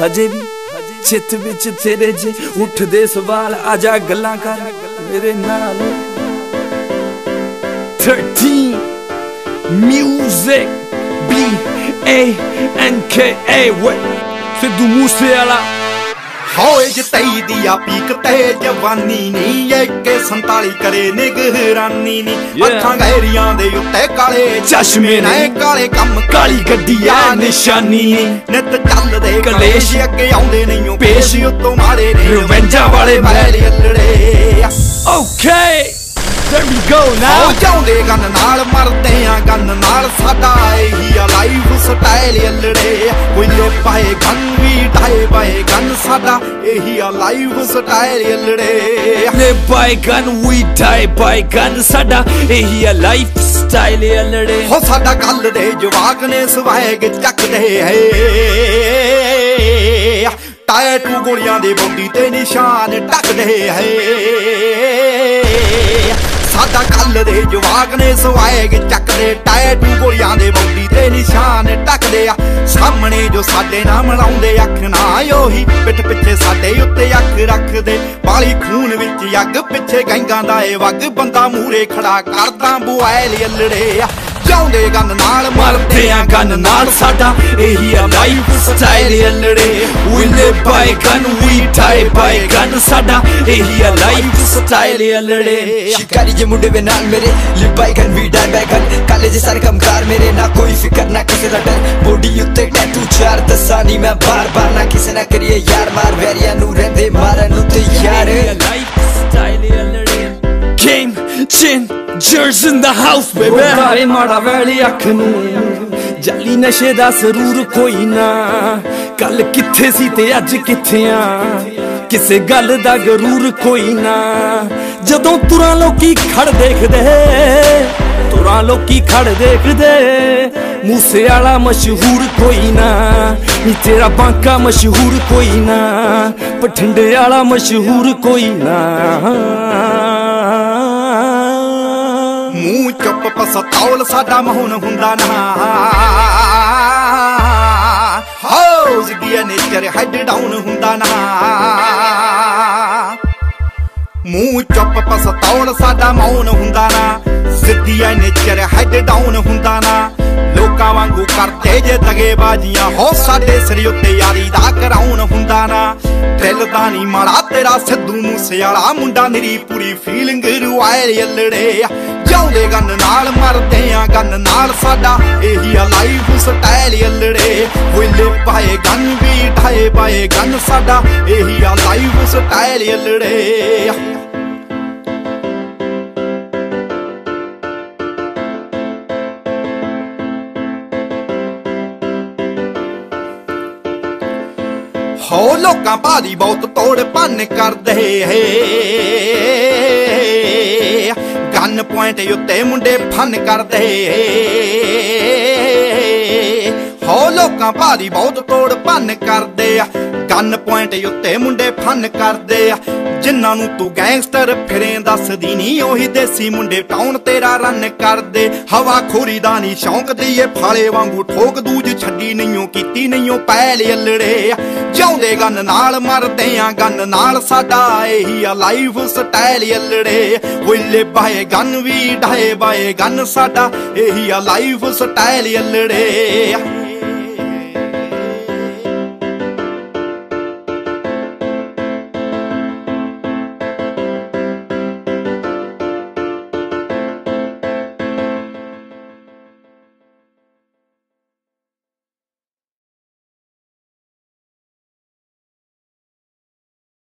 ਹਜੇ ਵੀ ਚਿੱਤ ਵਿੱਚ ਤੇਰੇ ਜੇ ਉੱਠਦੇ ਸਵਾਲ ਆ ਜਾ ਗੱਲਾਂ ਕਰ ਮੇਰੇ ਨਾਲ। 13 Music, B A N K A Sidhu Moose ਵਾਲਾ ਹੋਏ ਜਤਈ ਦੀ ਆ ਪੀਕ ਤੇ ਜਵਾਨੀ ਨੀ ਏਕੇ 47 ਕਰੇ ਨਿਗਰਾਨੀ ਨੀ। ਅੱਖਾਂ ਗਹਿਰੀਆਂ ਦੇ ਉੱਤੇ ਕਾਲੇ ਚਸ਼ਮੇ ਨੇ। ਕਾਲੇ ਕੰਮ ਕਾਲੀ ਗੱਡੀ ਆ ਨਿਸ਼ਾਨੀ। ਨਿਤ ਚੱਲਦੇ ਕਲੇਸ਼। ਅੱਗੇ ਆਉਂਦੇ ਨਹੀਂ ਪੇਸ਼ ਉਤੋਂ ਮਾਰੇ ਨੇ। ਰਵੈਂਜਾਂ ਵਾਲੇ ਮੈਲ ਅਲੜੇ। Okay There we go now ਜਾਉਂਦੇ ਗੰਨ ਨਾਲ ਮਰਦੇ ਆ ਗੰਨ ਨਾਲ। ਸਟਾਈਲ ਅਲੜੇ ਲੈ ਬਾਈ ਵੀ ਡਾਈ ਬਾਈ ਸਾਡਾ ਇਹੀ ਆ ਲਾਈਫ ਸਟਾਈਲ ਅਲੜੇ ਹੋ ਸਾਡਾ ਕੱਲ ਦੇ ਜਵਾਕ ਨੇ ਸਵੈਗ ਚੱਕਦੇ ਹੈ। ਟੈਟੂ ਗੋਲੀਆਂ ਦੇ ਬੋਡੀ ਤੇ ਨਿਸ਼ਾਨ ਟੱਕਦੇ ਹੈ। ਸਾਡਾ ਕੱਲ ਦੇ ਜਵਾਕ ਨੇ ਸਵੈਗ ਚੱਕਦੇ। ਟੂ ਗੋਲੀਆਂ ਦੇ ਬੋਡੀ ਤੇ ਨਿਸ਼ਾਨ ਟੱਕਦੇ ਆ। ਸਾਹਮਣੇ ਜੋ ਸਾਡੇ ਨਾਲ ਮਲਾਉਂਦੇ ਅੱਖ ਨਾ ਉਹੀ ਪਿੱਠ ਪਿੱਛੇ ਸਾਡੇ ਉੱਤੇ ਅੱਖ ਰੱਖਦੇ। ਬਾਲੀ ਖੂਨ ਵਿੱਚ ਅੱਗ ਪਿੱਛੇ ਗੈਂਗਾਂ ਦਾ ਏ ਵਗ, ਬੰਦਾ ਮੂਰੇ ਖੜਾ ਕਰਦਾ ਬੁਆਇਲ ਅਲੜੇ ਚਾਉਂਦੇ ਗੰਨ ਨਾਲ, ਮਰਦੇ ਆ ਗਨ ਨਾਲ। ਸਾਡਾ ਇਹੀ ਆ life style ਅਲੜੇ। We live by gun we die by gun. ਸਾਡਾ ਇਹੀ ਆ ਲਾਈਫ ਸਟਾਈਲ ਅਲੜੇ। ਸ਼ਿਕਾਰੀ ਜੇ ਮੁੰਡੇ ਵੇ ਨਾਲ ਮੇਰੇ live by gun, we die by gun. ਕਾਲੇ ਜੇ ਸਾਰੇ ਕੰਮਕਾਰ ਮੇਰੇ, ਨਾ ਕੋਈ ਫਿਕਰ, ਨਾ ਕਿਸੇ ਦਾ ਡਰ। ਬੋਡੀ ਉੱਤੇ ਟੈਟੂ ਚਾਰ ਦਸਾਂ ਨਹੀਂ ਮੈਂ ਬਾਰ ਬਾਰ। ਨਾ ਕਿਸੇ ਨਾ ਕਰੀਏ ਯਾਰ ਮਾਰ, ਵੈਰੀਆਂ ਨੂੰ ਰਹਿੰਦੇ ਮਾਰਨ ਉੱਤੇ ਯਾਰ ਲਾਈਫ ਸਟਾਈਲ ਅਲੜੇ। Game changers in the house, baby. ਕਾਲੇ ਮਾੜਾ ਵੇਲੇ ਅੱਖ ਨੂੰ ਜਾਲੀ ਨਸ਼ੇ ਦਾ ਸਰੂਰ ਕੋਈ ਨਾ ਕੱਲ ਕਿੱਥੇ ਸੀ ਤੇ ਅੱਜ ਕਿੱਥੇ ਆ ਕਿਸੇ ਗੱਲ ਦਾ ਗਰੂਰ ਕੋਈ ਨਾ ਜਦੋਂ ਤੁਰਾਂ ਲੋਕੀ ਖੜ ਦੇਖਦੇ ਤੁਰਾਂ ਲੋਕੀ ਖੜ ਦੇਖਦੇ ਮੂਸੇ ਵਾਲਾ ਮਸ਼ਹੂਰ ਕੋਈ ਨਾ ਨੀ ਤੇਰਾ ਬਾਂਕਾ ਮਸ਼ਹੂਰ ਕੋਈ ਨਾ ਪਠੰਡੇ ਵਾਲਾ ਮਸ਼ਹੂਰ ਕੋਈ ਨਾ ਪਸਤੌਲ ਸਾਡਾ ਮਹੂਨ ਹੁੰਦਾ ਨਾ। ਹਾਉਸ ਗਿਆ ਨੇਚਰ ਹੈਡ ਡਾਊਨ ਹੁੰਦਾ ਨਾ। ਮੂੰਹ ਚੁੱਪ ਪਸਤੌਲ ਸਾਡਾ ਮੌਨ ਹੁੰਦਾ ਨਾ। ਸਿੱਧੀ ਨੇਚਰ ਹੈਡ ਡਾਊਨ ਹੁੰਦਾ ਨਾ। ਲੋਕਾਂ ਵਾਂਗੂ ਕਰਦੇ ਜੇ ਤਗੇ ਬਾਜੀਆਂ ਹੋ ਸਾਡੇ ਸਿਰ ਉੱਤੇ ਯਾਰੀ ਦਾ ਕਰਾਉਣ ਹੁੰਦਾ ਨਾ। ਦਿਲ ਦਾ ਨਹੀਂ ਮਾੜਾ, ਤੇਰਾ ਸਿੱਧੂ ਮੂਸੇ ਵਾਲਾ ਮੁੰਡਾ ਮੇਰੀ ਪੂਰੀ ਫੀਲਿੰਗ ਰੁਆਇਲ ਅਲੜੇ ਜਾਉਂਦੇ ਗੰਨ ਨਾਲ, ਮਰਦੇ ਆ ਗੰਨ ਨਾਲ। ਸਾਡਾ ਇਹੀ ਆ ਲਾਈਫ ਸਟਾਈਲ ਅਲੜੇ। ਵਿਲੇ ਪਾਏ ਗੰਨ ਵੀ ਢਾਏ ਪਾਏ ਗੰਨ। ਸਾਡਾ ਇਹੀ ਆ ਲਾਈਫ ਸਟਾਈਲ ਅਲੜੇ। ਹੋ ਲੋਕਾਂ ਭਾਰੀ ਬਹੁਤ ਤੋੜ ਭੰਨ ਕਰਦੇ ਹੈ। ਪੁਆਇੰਟ ਉੱਤੇ ਮੁੰਡੇ ਫਨ ਕਰਦੇ। ਹੋ ਲੋਕਾਂ ਭਾਰੀ ਬਹੁਤ ਤੋੜ ਭੰਨ ਗਨ ਪੁਆਇੰਟ ਉੱਤੇ ਮੁੰਡੇ ਫਨ ਕਰਦੇ ਆ। ਜਿਨ੍ਹਾਂ ਨੂੰ ਤੂੰ ਗੈਂਗਸਟਰ ਫਿਰੇ ਦੱਸਦੀ ਨਹੀਂ ਉਹੀ ਦੇਸੀ ਮੁੰਡੇ ਟਾਊਨ ਤੇਰਾ ਰਨ ਕਰਦੇ। ਹਵਾ ਖੋਰੀ ਦਾ ਨਹੀਂ ਸ਼ੌਂਕ ਦਈਏ ਫਾਲੇ ਵਾਂਗੂ ਠੋਕ ਦੂਜ ਛੱਡੀ ਨਹੀਂਓ ਕੀਤੀ ਨਹੀਂਓ ਪੈਲ ਅਲੜੇ ਜਾਉਂਦੇ ਗੰਨ ਨਾਲ ਮਰਦੇ ਆ, ਗਨ ਨਾਲ ਸਾਡਾ ਇਹੀ ਆ life style ਅਲੜੇ। We live by gun we die by gun ਸਾਡਾ, ਇਹੀ ਆ ਲਾਈਫ ਸਟਾਈਲ ਅਲੜੇ